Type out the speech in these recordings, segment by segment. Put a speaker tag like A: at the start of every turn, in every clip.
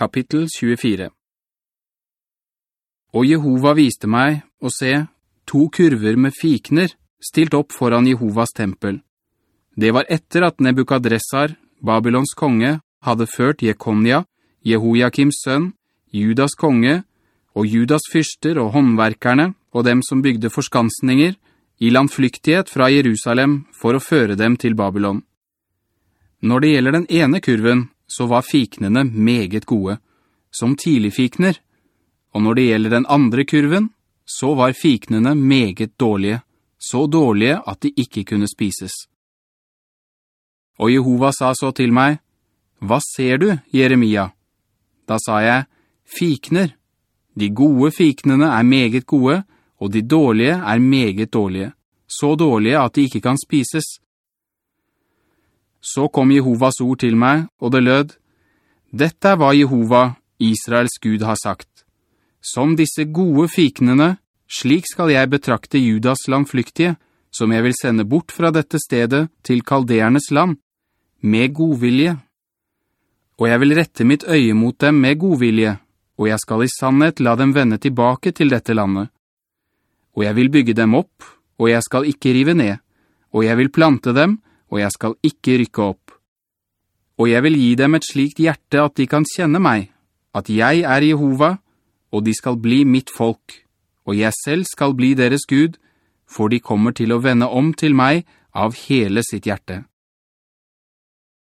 A: Kapittel 24 Og Jehova viste meg, å se, to kurver med fikner stilt opp foran Jehovas tempel. Det var etter at Nebukadressar, Babylons konge, hadde ført Jekonia, Jehoiakims sønn, Judas konge, og Judas fyrster og håndverkerne, og dem som bygde forskansninger, i landflyktighet fra Jerusalem for å føre dem til Babylon. Når det gjelder den ene kurven, så var fiknene meget gode, som tidligfikner, og når det gjelder den andre kurven, så var fiknene meget dårlige, så dårlige at de ikke kunne spises. Og Jehova sa så til meg, «Hva ser du, Jeremia?» Da sa jeg, «Fikner. De gode fiknene er meget gode, og de dårlige er meget dårlige, så dårlige at de ikke kan spises. Så kom Jehovas ord til meg, og det lød, «Dette er hva Jehova, Israels Gud, har sagt. Som disse gode fiknene, slik skal jeg betrakte Judas landflyktige, som jeg vil sende bort fra dette stedet til kaldernes land, med godvilje. Og jeg vil rette mitt øye mot dem med godvilje, og jeg skal i sannhet la dem vende tilbake til dette landet og jeg vil bygge dem opp, og jeg skal ikke rive ned, og jeg vil plante dem, og jeg skal ikke rykke opp. Og jeg vil gi dem et slikt hjerte at de kan kjenne meg, at jeg er Jehova, og de skal bli mitt folk, og jeg selv skal bli deres Gud, for de kommer til å vende om til meg av hele sitt hjerte.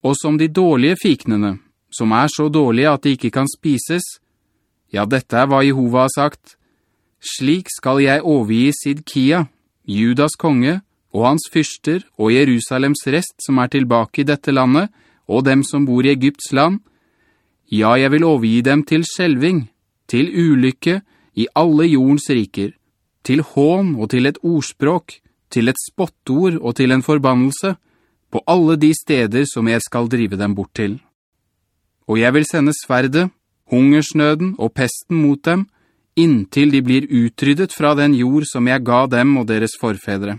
A: Og som de dårlige fiknene, som er så dårlige at de ikke kan spises, ja, dette er hva Jehova har sagt, slik skal jeg overgi Sidkia, Judas konge, og hans fyrster og Jerusalems rest som er tilbake i dette landet, og dem som bor i Egypts land. Ja, jeg vil overgi dem til skjelving, til ulykke i alle jordens riker, til hån og til et ordspråk, til et spottord og til en forbannelse, på alle de steder som jeg skal drive dem bort til. Og jeg vil sende sverde, hungersnøden og pesten mot dem, inntil de blir utryddet fra den jord som jeg ga dem og deres forfedre.»